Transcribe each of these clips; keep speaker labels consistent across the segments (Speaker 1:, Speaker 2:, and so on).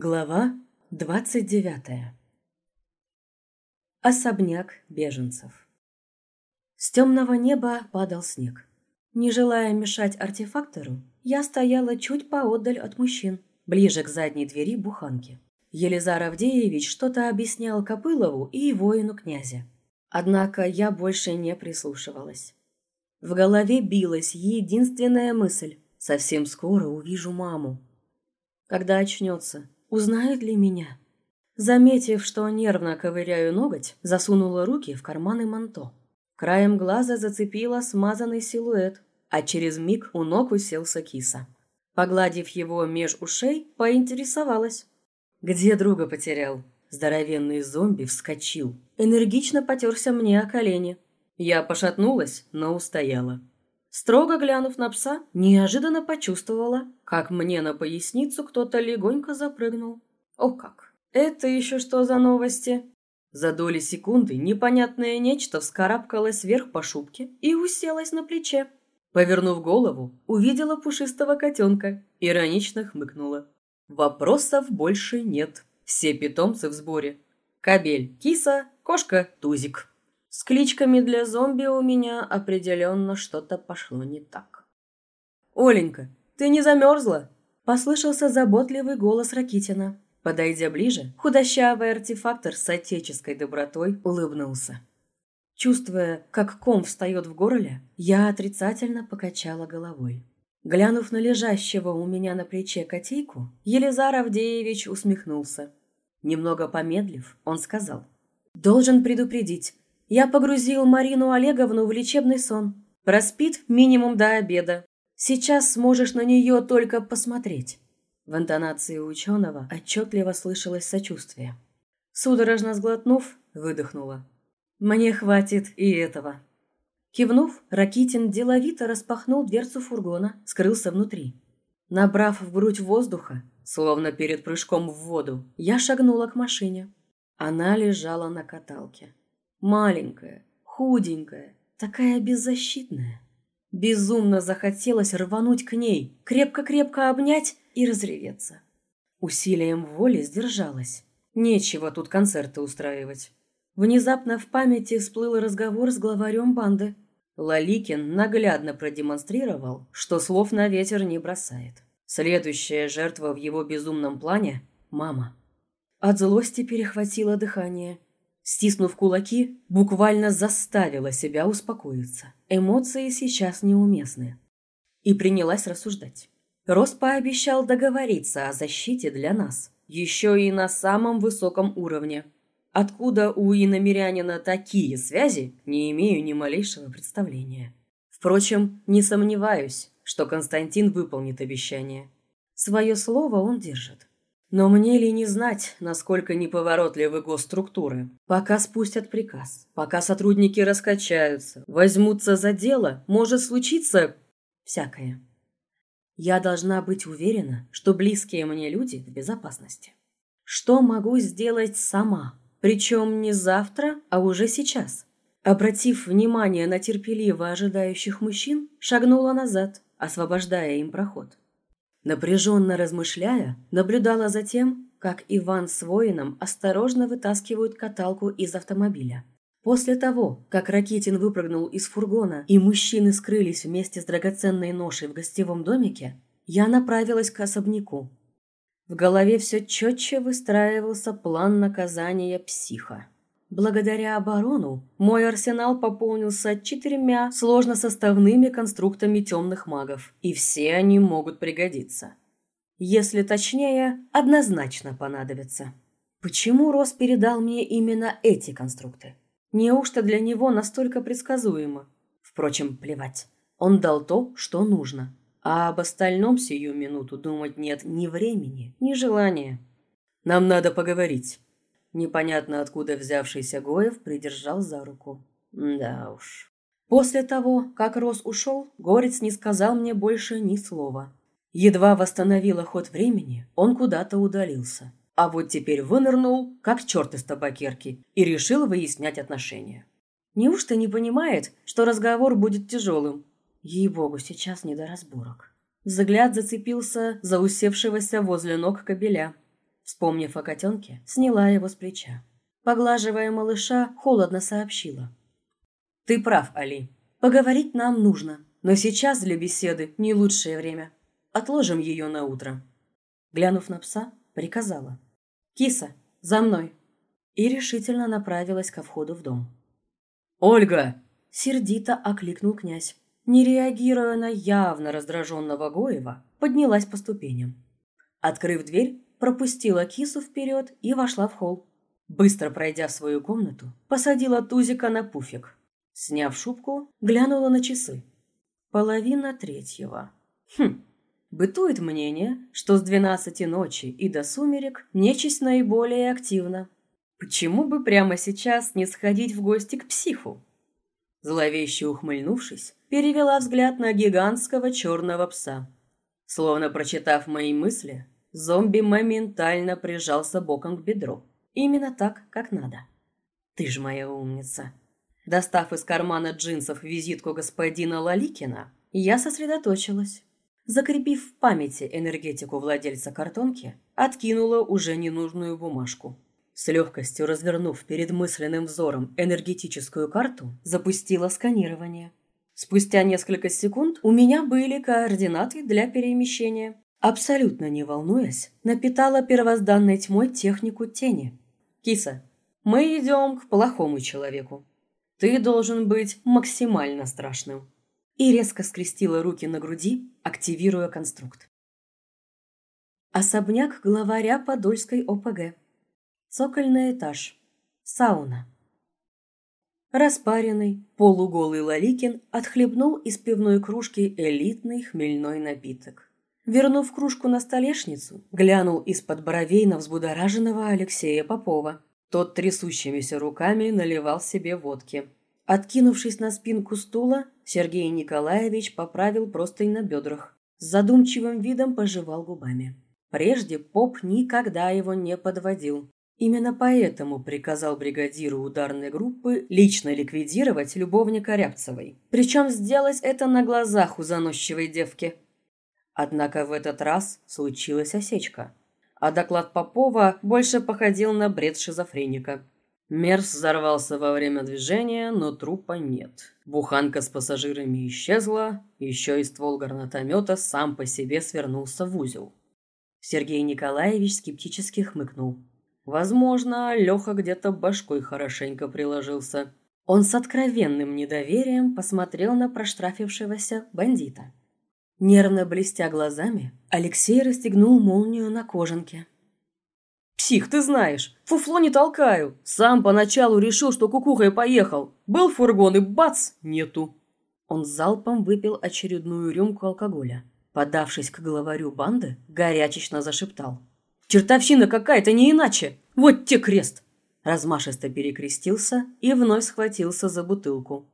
Speaker 1: Глава двадцать девятая Особняк беженцев С темного неба падал снег. Не желая мешать артефактору, я стояла чуть поодаль от мужчин, ближе к задней двери буханки. Елизар Авдеевич что-то объяснял Копылову и воину князя. Однако я больше не прислушивалась. В голове билась единственная мысль – совсем скоро увижу маму. Когда очнется, Узнает ли меня? Заметив, что нервно ковыряю ноготь, засунула руки в карманы манто. Краем глаза зацепила смазанный силуэт, а через миг у ног уселся киса. Погладив его меж ушей, поинтересовалась. «Где друга потерял?» Здоровенный зомби вскочил. Энергично потерся мне о колени. Я пошатнулась, но устояла. Строго глянув на пса, неожиданно почувствовала, как мне на поясницу кто-то легонько запрыгнул. О как! Это еще что за новости? За доли секунды непонятное нечто вскарабкалось вверх по шубке и уселось на плече. Повернув голову, увидела пушистого котенка, иронично хмыкнула. Вопросов больше нет. Все питомцы в сборе. Кабель, киса, кошка, тузик. С кличками для зомби у меня определенно что-то пошло не так. «Оленька, ты не замерзла?» Послышался заботливый голос Ракитина. Подойдя ближе, худощавый артефактор с отеческой добротой улыбнулся. Чувствуя, как ком встает в горле, я отрицательно покачала головой. Глянув на лежащего у меня на плече котейку, Елизар Авдеевич усмехнулся. Немного помедлив, он сказал. «Должен предупредить, я погрузил Марину Олеговну в лечебный сон. Проспит минимум до обеда. Сейчас сможешь на нее только посмотреть». В интонации ученого отчетливо слышалось сочувствие. Судорожно сглотнув, выдохнула. «Мне хватит и этого». Кивнув, Ракитин деловито распахнул дверцу фургона, скрылся внутри. Набрав в грудь воздуха, словно перед прыжком в воду, я шагнула к машине. Она лежала на каталке. Маленькая, худенькая, такая беззащитная. Безумно захотелось рвануть к ней, крепко-крепко обнять и разреветься. Усилием воли сдержалась. Нечего тут концерты устраивать. Внезапно в памяти всплыл разговор с главарем банды. Лаликин наглядно продемонстрировал, что слов на ветер не бросает. Следующая жертва в его безумном плане – мама. От злости перехватило дыхание – Стиснув кулаки, буквально заставила себя успокоиться. Эмоции сейчас неуместны. И принялась рассуждать. Рос пообещал договориться о защите для нас. Еще и на самом высоком уровне. Откуда у иномерянина такие связи, не имею ни малейшего представления. Впрочем, не сомневаюсь, что Константин выполнит обещание. Свое слово он держит. Но мне ли не знать, насколько неповоротливы госструктуры? Пока спустят приказ, пока сотрудники раскачаются, возьмутся за дело, может случиться всякое. Я должна быть уверена, что близкие мне люди в безопасности. Что могу сделать сама? Причем не завтра, а уже сейчас. Обратив внимание на терпеливо ожидающих мужчин, шагнула назад, освобождая им проход. Напряженно размышляя, наблюдала за тем, как Иван с воином осторожно вытаскивают каталку из автомобиля. После того, как Ракитин выпрыгнул из фургона и мужчины скрылись вместе с драгоценной ношей в гостевом домике, я направилась к особняку. В голове все четче выстраивался план наказания психа. Благодаря оборону мой арсенал пополнился четырьмя сложносоставными конструктами темных магов, и все они могут пригодиться. Если точнее, однозначно понадобятся. Почему Рос передал мне именно эти конструкты? Неужто для него настолько предсказуемо? Впрочем, плевать. Он дал то, что нужно. А об остальном сию минуту думать нет ни времени, ни желания. «Нам надо поговорить», Непонятно откуда взявшийся Гоев придержал за руку. Да уж. После того, как Рос ушел, Горец не сказал мне больше ни слова. Едва восстановила ход времени, он куда-то удалился. А вот теперь вынырнул, как черт из табакерки, и решил выяснять отношения. Неужто не понимает, что разговор будет тяжелым? Ей-богу, сейчас не до разборок. Взгляд зацепился за усевшегося возле ног кобеля. Вспомнив о котенке, сняла его с плеча. Поглаживая малыша, холодно сообщила. «Ты прав, Али. Поговорить нам нужно, но сейчас для беседы не лучшее время. Отложим ее на утро». Глянув на пса, приказала. «Киса, за мной!» И решительно направилась ко входу в дом.
Speaker 2: «Ольга!»
Speaker 1: – сердито окликнул князь. Не реагируя на явно раздраженного Гоева, поднялась по ступеням. Открыв дверь, пропустила кису вперед и вошла в холл. Быстро пройдя в свою комнату, посадила Тузика на пуфик. Сняв шубку, глянула на часы. Половина третьего. Хм, бытует мнение, что с двенадцати ночи и до сумерек нечисть наиболее активна. Почему бы прямо сейчас не сходить в гости к психу? Зловеще ухмыльнувшись, перевела взгляд на гигантского черного пса. Словно прочитав мои мысли, зомби моментально прижался боком к бедру. Именно так, как надо. Ты ж моя умница. Достав из кармана джинсов визитку господина Лаликина, я сосредоточилась. Закрепив в памяти энергетику владельца картонки, откинула уже ненужную бумажку. С легкостью развернув перед мысленным взором энергетическую карту, запустила сканирование. Спустя несколько секунд у меня были координаты для перемещения. Абсолютно не волнуясь, напитала первозданной тьмой технику тени. «Киса, мы идем к плохому человеку. Ты должен быть максимально страшным». И резко скрестила руки на груди, активируя конструкт. Особняк главаря Подольской ОПГ. Цокольный этаж. Сауна. Распаренный, полуголый Лаликин отхлебнул из пивной кружки элитный хмельной напиток. Вернув кружку на столешницу, глянул из-под бровей на взбудораженного Алексея Попова. Тот трясущимися руками наливал себе водки. Откинувшись на спинку стула, Сергей Николаевич поправил простынь на бедрах. С задумчивым видом пожевал губами. Прежде поп никогда его не подводил. Именно поэтому приказал бригадиру ударной группы лично ликвидировать любовника Рябцевой. Причем сделать это на глазах у заносчивой девки. Однако в этот раз случилась осечка. А доклад Попова больше походил на бред шизофреника. Мерс взорвался во время движения, но трупа нет. Буханка с пассажирами исчезла, еще и ствол гранатомета сам по себе свернулся в узел. Сергей Николаевич скептически хмыкнул. Возможно, Леха где-то башкой хорошенько приложился. Он с откровенным недоверием посмотрел на проштрафившегося бандита. Нервно блестя глазами, Алексей расстегнул молнию на кожанке. «Псих, ты знаешь, фуфло не толкаю. Сам поначалу решил, что кукухой поехал. Был фургон и бац, нету». Он залпом выпил очередную рюмку алкоголя. Подавшись к главарю банды, горячечно зашептал. Чертовщина какая-то, не иначе! Вот те крест!» Размашисто перекрестился и вновь схватился за бутылку.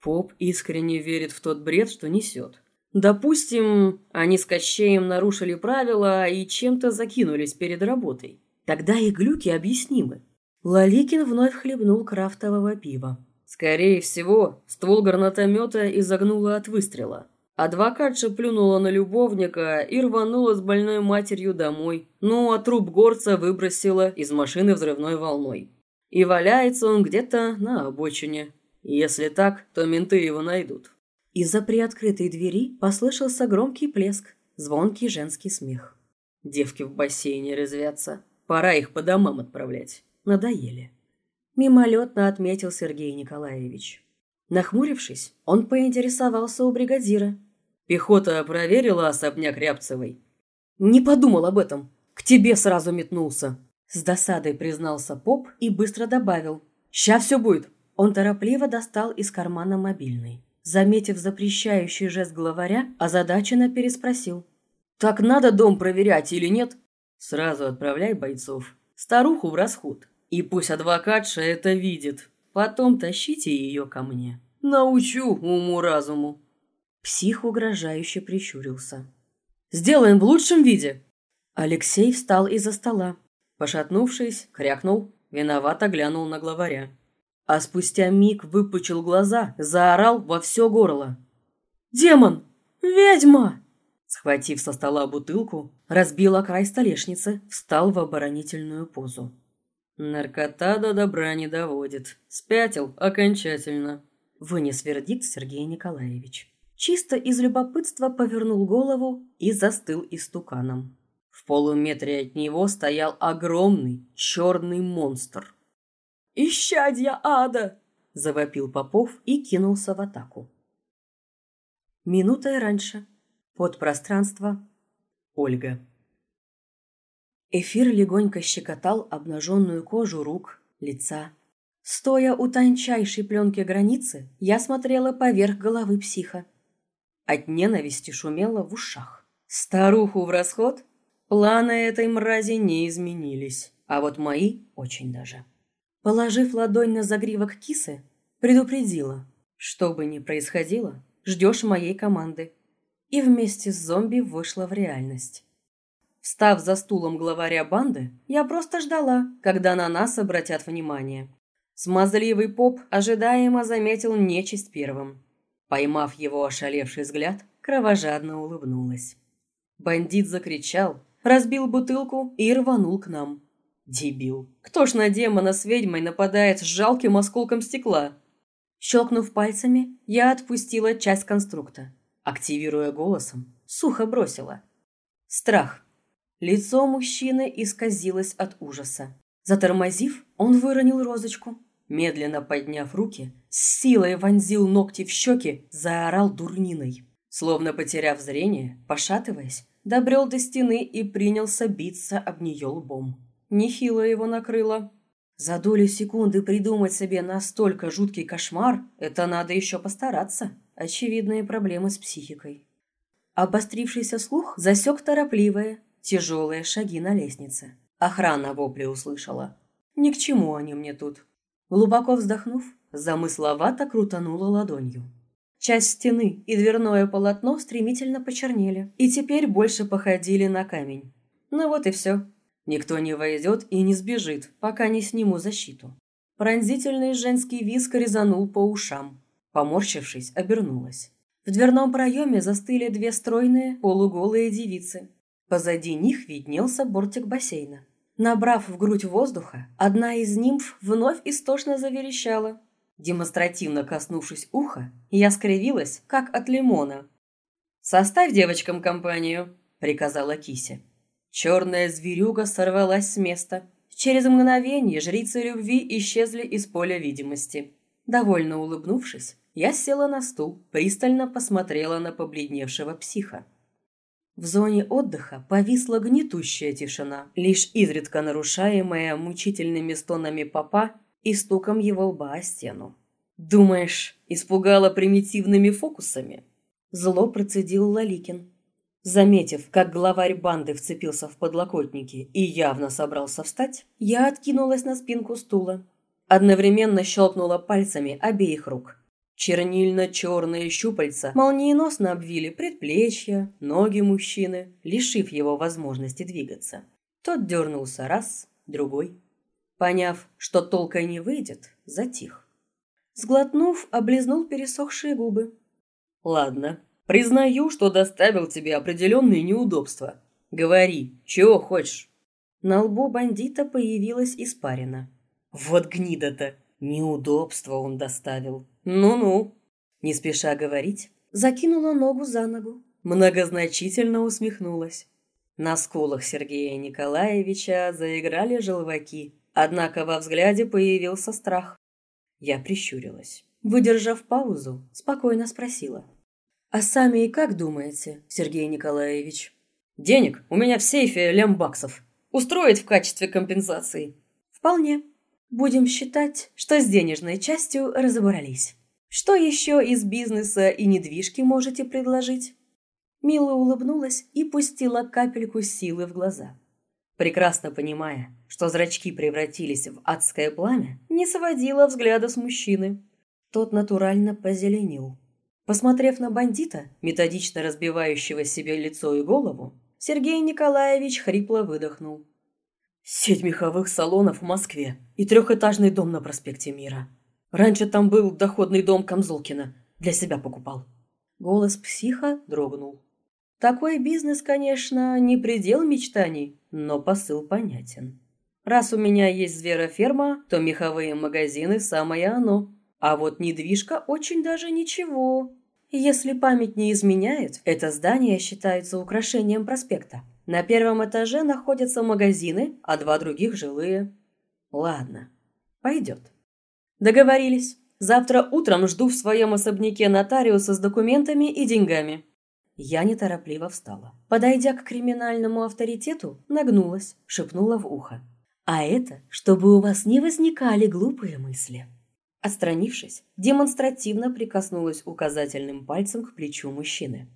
Speaker 1: Поп искренне верит в тот бред, что несет. Допустим, они с Кощеем нарушили правила и чем-то закинулись перед работой. Тогда и глюки объяснимы. Лаликин вновь хлебнул крафтового пива. Скорее всего, ствол гранатомета изогнуло от выстрела. Адвокатша плюнула на любовника и рванула с больной матерью домой, ну а труп горца выбросила из машины взрывной волной. И валяется он где-то на обочине. Если так, то менты его найдут. Из-за приоткрытой двери послышался громкий плеск, звонкий женский смех. Девки в бассейне резвятся. Пора их по домам отправлять. Надоели. Мимолетно отметил Сергей Николаевич. Нахмурившись, он поинтересовался у бригадира, Пехота проверила особняк Рябцевой. Не подумал об этом. К тебе сразу метнулся. С досадой признался поп и быстро добавил. Ща все будет. Он торопливо достал из кармана мобильный. Заметив запрещающий жест главаря, озадаченно переспросил. «Так надо дом проверять или нет?» «Сразу отправляй бойцов. Старуху в расход. И пусть адвокатша это видит. Потом тащите ее ко мне. Научу уму-разуму». Псих угрожающе прищурился. «Сделаем в лучшем виде!» Алексей встал из-за стола. Пошатнувшись, крякнул, виновато глянул на главаря. А спустя миг выпучил глаза, заорал во все горло. «Демон! Ведьма!» Схватив со стола бутылку, разбил о край столешницы, встал в оборонительную позу.
Speaker 2: «Наркота до добра не доводит. Спятил окончательно», —
Speaker 1: вынес вердикт Сергей Николаевич. Чисто из любопытства повернул голову и застыл истуканом. В полуметре от него стоял огромный черный монстр.
Speaker 2: «Исчадья ада!»
Speaker 1: – завопил Попов и кинулся в атаку. Минутой раньше. Подпространство. Ольга. Эфир легонько щекотал обнаженную кожу рук, лица. Стоя у тончайшей пленки границы, я смотрела поверх головы психа. От ненависти шумело в ушах. Старуху в расход? Планы этой мрази не изменились, а вот мои очень даже. Положив ладонь на загривок кисы, предупредила, что бы ни происходило, ждешь моей команды. И вместе с зомби вышла в реальность. Встав за стулом главаря банды, я просто ждала, когда на нас обратят внимание. Смазливый поп ожидаемо заметил нечисть первым. Поймав его ошалевший взгляд, кровожадно улыбнулась. Бандит закричал, разбил бутылку и рванул к нам. Дебил. Кто ж на демона с ведьмой нападает с жалким осколком стекла? Щелкнув пальцами, я отпустила часть конструкта. Активируя голосом, сухо бросила. Страх. Лицо мужчины исказилось от ужаса. Затормозив, он выронил розочку. Медленно подняв руки, с силой вонзил ногти в щеки, заорал дурниной. Словно потеряв зрение, пошатываясь, добрел до стены и принялся биться об нее лбом. Нехило его накрыло. За долю секунды придумать себе настолько жуткий кошмар – это надо еще постараться. Очевидные проблемы с психикой. Обострившийся слух засек торопливые, Тяжелые шаги на лестнице. Охрана вопли услышала. Ни к чему они мне тут. Глубоко вздохнув, замысловато крутанула ладонью. Часть стены и дверное полотно стремительно почернели и теперь больше походили на камень. Ну вот и все. Никто не войдет и не сбежит, пока не сниму защиту. Пронзительный женский виск резанул по ушам. Поморщившись, обернулась. В дверном проеме застыли две стройные, полуголые девицы Позади них виднелся бортик бассейна. Набрав в грудь воздуха, одна из нимф вновь истошно заверещала. Демонстративно коснувшись уха, я скривилась, как от лимона. «Составь девочкам компанию», — приказала Кися. Черная зверюга сорвалась с места. Через мгновение жрицы любви исчезли из поля видимости. Довольно улыбнувшись, я села на стул, пристально посмотрела на побледневшего психа. В зоне отдыха повисла гнетущая тишина, лишь изредка нарушаемая мучительными стонами папа и стуком его лба о стену. «Думаешь, испугала примитивными фокусами?» Зло процедил Лаликин. Заметив, как главарь банды вцепился в подлокотники и явно собрался встать, я откинулась на спинку стула. Одновременно щелкнула пальцами обеих рук. Чернильно-черные щупальца молниеносно обвили предплечья, ноги мужчины, лишив его возможности двигаться. Тот дернулся раз, другой. Поняв, что толка не выйдет, затих. Сглотнув, облизнул пересохшие губы. «Ладно, признаю, что доставил тебе определенные неудобства. Говори, чего хочешь?» На лбу бандита появилась испарина. «Вот гнида-то! Неудобства он доставил!» «Ну-ну», – не спеша говорить, закинула ногу за ногу, многозначительно усмехнулась. На скулах Сергея Николаевича заиграли желваки, однако во взгляде появился страх. Я прищурилась. Выдержав паузу, спокойно спросила. «А сами и как думаете, Сергей Николаевич?» «Денег у меня в сейфе лям баксов. Устроить в качестве компенсации?» «Вполне. Будем считать, что с денежной частью разобрались. Что еще из бизнеса и недвижки можете предложить?» Мила улыбнулась и пустила капельку силы в глаза. Прекрасно понимая, что зрачки превратились в адское пламя, не сводила взгляда с мужчины. Тот натурально позеленел. Посмотрев на бандита, методично разбивающего себе лицо и голову, Сергей Николаевич хрипло выдохнул. Сеть меховых салонов в Москве и трехэтажный дом на проспекте Мира. Раньше там был доходный дом Камзолкина. Для себя покупал. Голос психа дрогнул. Такой бизнес, конечно, не предел мечтаний, но посыл понятен. Раз у меня есть звероферма, то меховые магазины – самое оно. А вот недвижка очень даже ничего. Если память не изменяет, это здание считается украшением проспекта. На первом этаже находятся магазины, а два других – жилые. Ладно, пойдет. Договорились. Завтра утром жду в своем особняке нотариуса с документами и деньгами. Я неторопливо встала. Подойдя к криминальному авторитету, нагнулась, шепнула в ухо. «А это, чтобы у вас не возникали глупые мысли». Отстранившись, демонстративно прикоснулась указательным пальцем к плечу мужчины.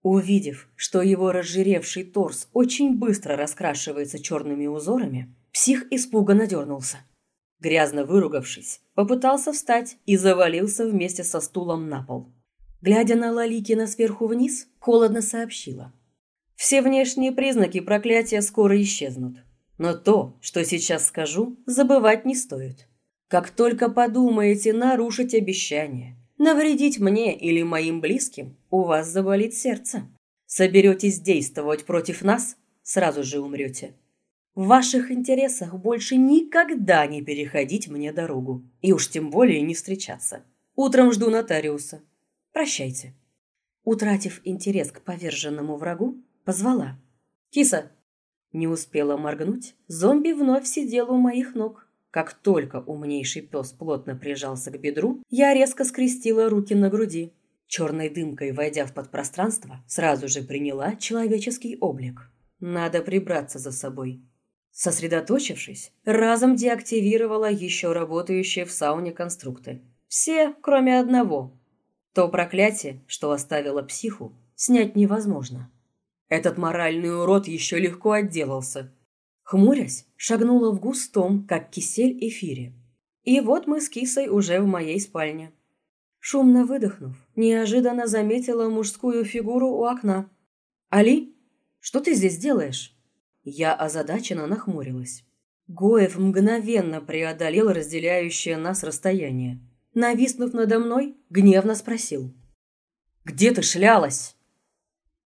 Speaker 1: Увидев, что его разжиревший торс очень быстро раскрашивается черными узорами, псих испуганно дернулся. Грязно выругавшись, попытался встать и завалился вместе со стулом на пол. Глядя на Лаликина сверху вниз, холодно сообщила. «Все внешние признаки проклятия скоро исчезнут. Но то, что сейчас скажу, забывать не стоит. Как только подумаете нарушить обещание, навредить мне или моим близким, у вас заболит сердце. Соберетесь действовать против нас, сразу же умрете. В ваших интересах больше никогда не переходить мне дорогу. И уж тем более не встречаться. Утром жду нотариуса. Прощайте». Утратив интерес к поверженному врагу, позвала. «Киса!» Не успела моргнуть, зомби вновь сидел у моих ног. Как только умнейший пес плотно прижался к бедру, я резко скрестила руки на груди. Черной дымкой, войдя в подпространство, сразу же приняла человеческий облик. Надо прибраться за собой. Сосредоточившись, разом деактивировала еще работающие в сауне конструкты. Все, кроме одного, то проклятие, что оставило психу, снять невозможно. Этот моральный урод еще легко отделался. Хмурясь, шагнула в густом, как кисель, эфире. И вот мы с кисой уже в моей спальне. Шумно выдохнув, неожиданно заметила мужскую фигуру у окна. «Али, что ты здесь делаешь?» Я озадаченно нахмурилась. Гоев мгновенно преодолел разделяющее нас расстояние нависнув надо мной, гневно спросил. «Где ты шлялась?»